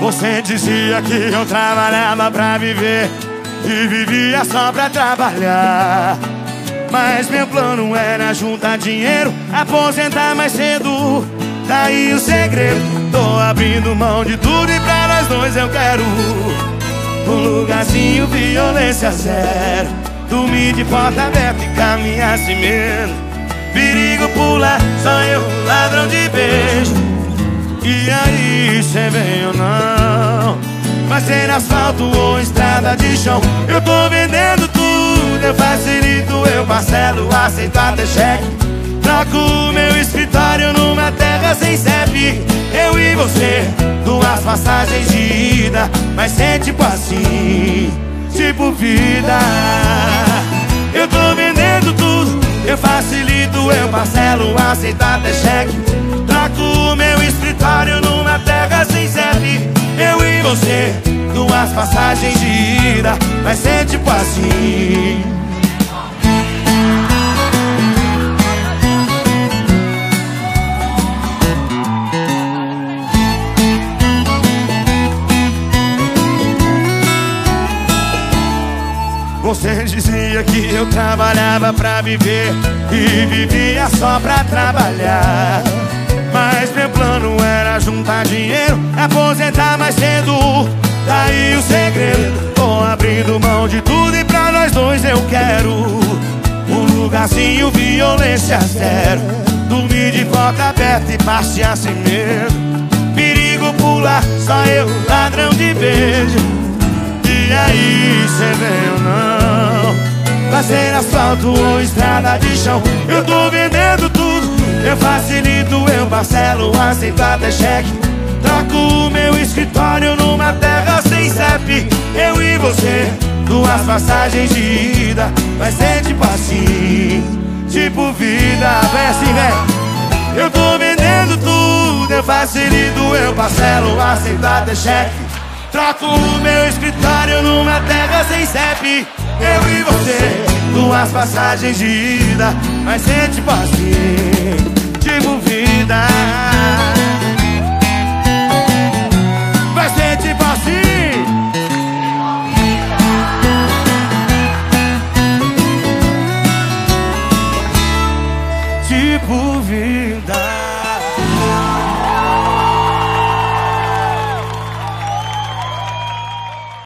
Você dizia que eu trabalhava pra viver E vivia só pra trabalhar. Mas meu plano era juntar dinheiro Aposentar mais cedo. Daí o segredo Tô abrindo mão de tudo e pra nós dois eu quero Um lugarzinho, violência zero. Dormir de porta aberta e caminhar sem medo Perigo pular, só eu, ladrão de beijo. E aí, cê vem ou não? Vai ser asfalto ou estrada de chão. Eu tô vendendo tudo, eu facilito, eu parcelo Aceito até cheque. Troco meu escritório numa terra sem CEP. Eu e você, duas passagens de ida Mas é tipo assim, tipo vida. Eu tô vendendo tudo, eu facilito, eu parcelo Aceito até cheque. Troco meu escritório numa terra sem CEP. Eu e você, duas passagens de ida Vai ser tipo assim. Você dizia que eu trabalhava pra viver E vivia só pra trabalhar. Mas meu plano era juntar dinheiro Aposentar mais cedo Lugarzinho, violência zero. Dormir de porta aberta e passear sem medo Perigo pular, só eu, ladrão de beijo. E aí, cê vem ou não? Vai ser asfalto ou estrada de chão. Eu tô vendendo tudo. Eu facilito, eu parcelo Aceito até cheque. Troco o meu escritório numa terra sem CEP. Eu e você Duas passagens de ida Vai ser tipo assim Tipo vida Vem assim, vem. Eu tô vendendo tudo Eu facilito, eu parcelo Aceito até cheque. Troco o meu escritório numa terra sem CEP. Eu e você, duas passagens de ida Mas é tipo assim, vida